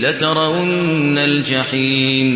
لَتَرَوُنَّ الْجَحِيمَ.